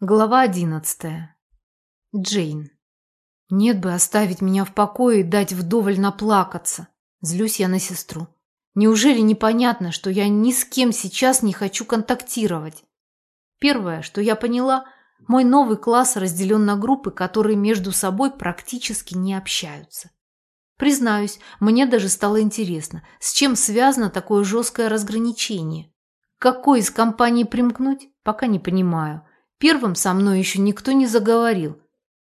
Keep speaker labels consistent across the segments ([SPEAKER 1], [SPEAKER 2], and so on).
[SPEAKER 1] Глава одиннадцатая. Джейн. Нет бы оставить меня в покое и дать вдоволь наплакаться. Злюсь я на сестру. Неужели непонятно, что я ни с кем сейчас не хочу контактировать? Первое, что я поняла, мой новый класс разделен на группы, которые между собой практически не общаются. Признаюсь, мне даже стало интересно, с чем связано такое жесткое разграничение. К какой из компаний примкнуть, пока не понимаю. Первым со мной еще никто не заговорил.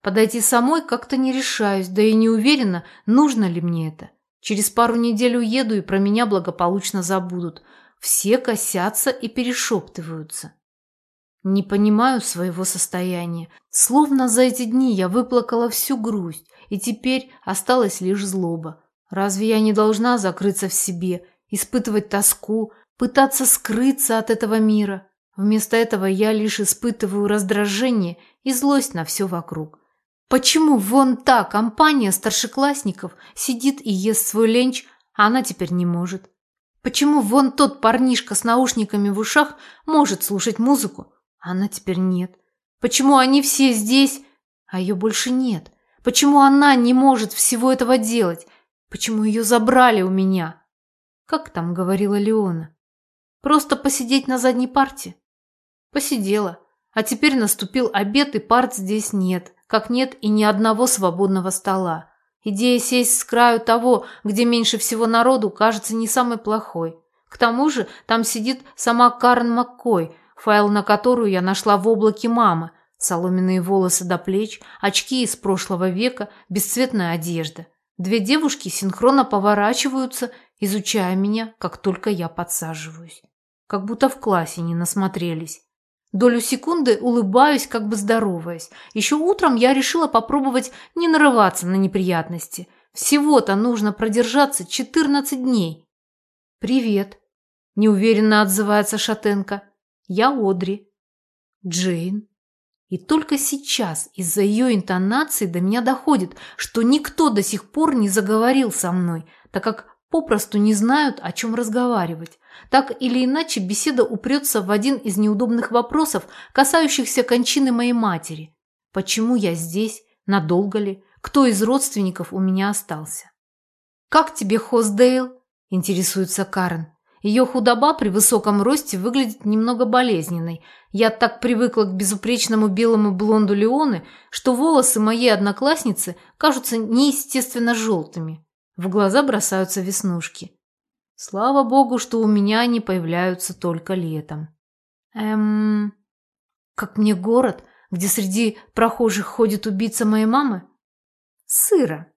[SPEAKER 1] Подойти самой как-то не решаюсь, да и не уверена, нужно ли мне это. Через пару недель уеду и про меня благополучно забудут. Все косятся и перешептываются. Не понимаю своего состояния. Словно за эти дни я выплакала всю грусть, и теперь осталась лишь злоба. Разве я не должна закрыться в себе, испытывать тоску, пытаться скрыться от этого мира? Вместо этого я лишь испытываю раздражение и злость на все вокруг. Почему вон та компания старшеклассников сидит и ест свой ленч, а она теперь не может? Почему вон тот парнишка с наушниками в ушах может слушать музыку, а она теперь нет? Почему они все здесь, а ее больше нет? Почему она не может всего этого делать? Почему ее забрали у меня? Как там говорила Леона? Просто посидеть на задней парте? Посидела. А теперь наступил обед, и парт здесь нет, как нет и ни одного свободного стола. Идея сесть с краю того, где меньше всего народу, кажется не самой плохой. К тому же там сидит сама Карен Маккой, файл на которую я нашла в облаке мамы, соломенные волосы до плеч, очки из прошлого века, бесцветная одежда. Две девушки синхронно поворачиваются, изучая меня, как только я подсаживаюсь. Как будто в классе не насмотрелись. Долю секунды улыбаюсь, как бы здороваясь. Еще утром я решила попробовать не нарываться на неприятности. Всего-то нужно продержаться 14 дней. «Привет», – неуверенно отзывается Шатенко. «Я Одри». «Джейн». И только сейчас из-за ее интонации до меня доходит, что никто до сих пор не заговорил со мной, так как попросту не знают, о чем разговаривать. Так или иначе, беседа упрется в один из неудобных вопросов, касающихся кончины моей матери. Почему я здесь? Надолго ли? Кто из родственников у меня остался? «Как тебе, Хоздейл?» – интересуется Карен. Ее худоба при высоком росте выглядит немного болезненной. Я так привыкла к безупречному белому блонду Леоны, что волосы моей одноклассницы кажутся неестественно желтыми. В глаза бросаются веснушки. Слава богу, что у меня они появляются только летом. Эм... Как мне город, где среди прохожих ходит убийца моей мамы? Сыро.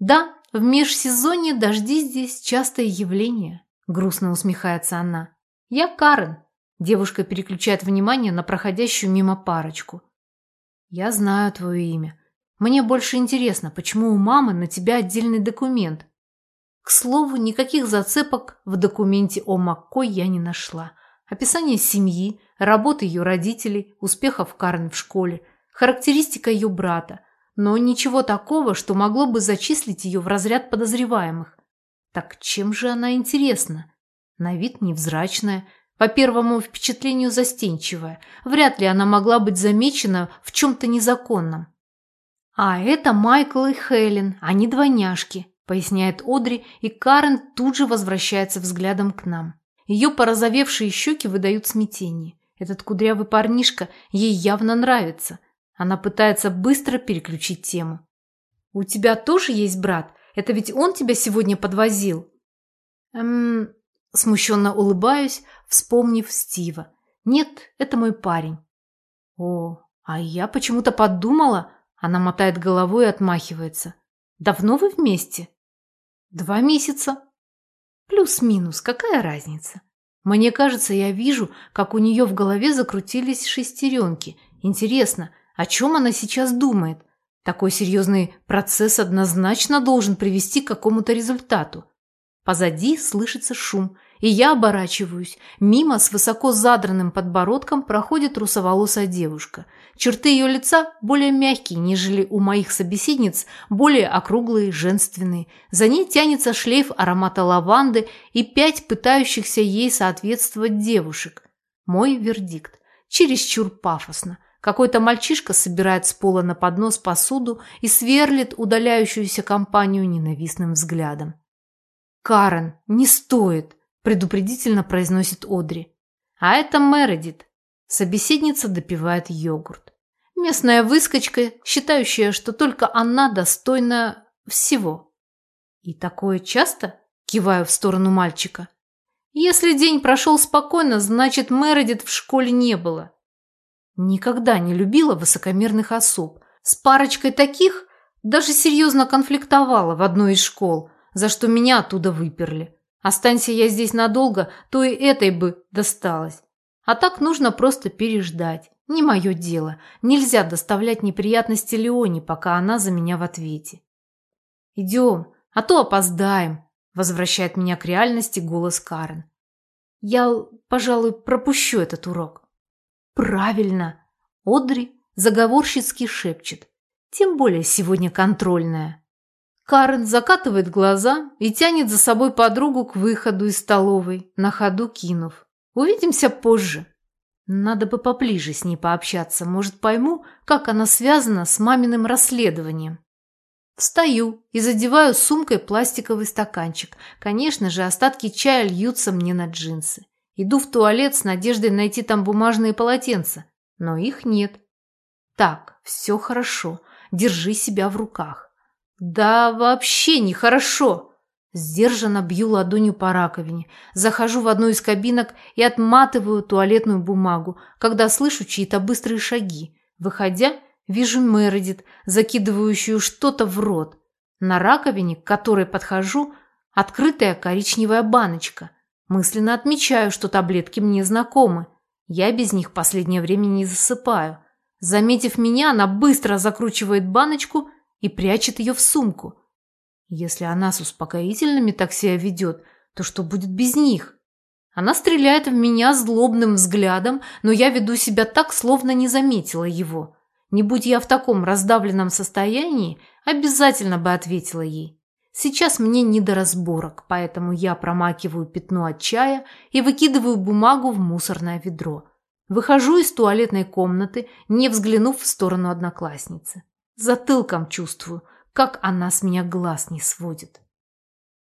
[SPEAKER 1] Да, в межсезонье дожди здесь частое явление, грустно усмехается она. Я Карен. Девушка переключает внимание на проходящую мимо парочку. Я знаю твое имя. Мне больше интересно, почему у мамы на тебя отдельный документ, к слову, никаких зацепок в документе о Маккой я не нашла. Описание семьи, работы ее родителей, успехов Карн в школе, характеристика ее брата, но ничего такого, что могло бы зачислить ее в разряд подозреваемых. Так чем же она интересна? На вид невзрачная, по первому впечатлению застенчивая. Вряд ли она могла быть замечена в чем-то незаконном. А это Майкл и Хелен, они двойняшки поясняет Одри, и Карен тут же возвращается взглядом к нам. Ее порозовевшие щеки выдают смятение. Этот кудрявый парнишка ей явно нравится. Она пытается быстро переключить тему. «У тебя тоже есть брат? Это ведь он тебя сегодня подвозил?» «Эм...» Смущенно улыбаюсь, вспомнив Стива. «Нет, это мой парень». «О, а я почему-то подумала...» Она мотает головой и отмахивается. «Давно вы вместе?» Два месяца. Плюс-минус, какая разница? Мне кажется, я вижу, как у нее в голове закрутились шестеренки. Интересно, о чем она сейчас думает? Такой серьезный процесс однозначно должен привести к какому-то результату. Позади слышится шум, и я оборачиваюсь. Мимо с высоко задранным подбородком проходит русоволосая девушка. Черты ее лица более мягкие, нежели у моих собеседниц, более округлые, женственные. За ней тянется шлейф аромата лаванды и пять пытающихся ей соответствовать девушек. Мой вердикт. Чересчур пафосно. Какой-то мальчишка собирает с пола на поднос посуду и сверлит удаляющуюся компанию ненавистным взглядом. «Карен, не стоит!» – предупредительно произносит Одри. «А это Мередит». Собеседница допивает йогурт. Местная выскочка, считающая, что только она достойна всего. «И такое часто?» – киваю в сторону мальчика. «Если день прошел спокойно, значит, Мередит в школе не было». Никогда не любила высокомерных особ. С парочкой таких даже серьезно конфликтовала в одной из школ, за что меня оттуда выперли. Останься я здесь надолго, то и этой бы досталось. А так нужно просто переждать. Не мое дело. Нельзя доставлять неприятности Леоне, пока она за меня в ответе. «Идем, а то опоздаем», – возвращает меня к реальности голос Карен. «Я, пожалуй, пропущу этот урок». «Правильно!» – Одри заговорщицки шепчет. «Тем более сегодня контрольная». Карен закатывает глаза и тянет за собой подругу к выходу из столовой, на ходу кинув. «Увидимся позже». Надо бы поближе с ней пообщаться, может, пойму, как она связана с маминым расследованием. Встаю и задеваю сумкой пластиковый стаканчик. Конечно же, остатки чая льются мне на джинсы. Иду в туалет с надеждой найти там бумажные полотенца, но их нет. Так, все хорошо, держи себя в руках. Да вообще нехорошо. Сдержанно бью ладонью по раковине, захожу в одну из кабинок и отматываю туалетную бумагу, когда слышу чьи-то быстрые шаги. Выходя, вижу Мередит, закидывающую что-то в рот. На раковине, к которой подхожу, открытая коричневая баночка. Мысленно отмечаю, что таблетки мне знакомы. Я без них последнее время не засыпаю. Заметив меня, она быстро закручивает баночку и прячет ее в сумку. Если она с успокоительными так себя ведет, то что будет без них? Она стреляет в меня злобным взглядом, но я веду себя так, словно не заметила его. Не будь я в таком раздавленном состоянии, обязательно бы ответила ей. Сейчас мне не до разборок, поэтому я промакиваю пятно от чая и выкидываю бумагу в мусорное ведро. Выхожу из туалетной комнаты, не взглянув в сторону одноклассницы. Затылком чувствую, как она с меня глаз не сводит.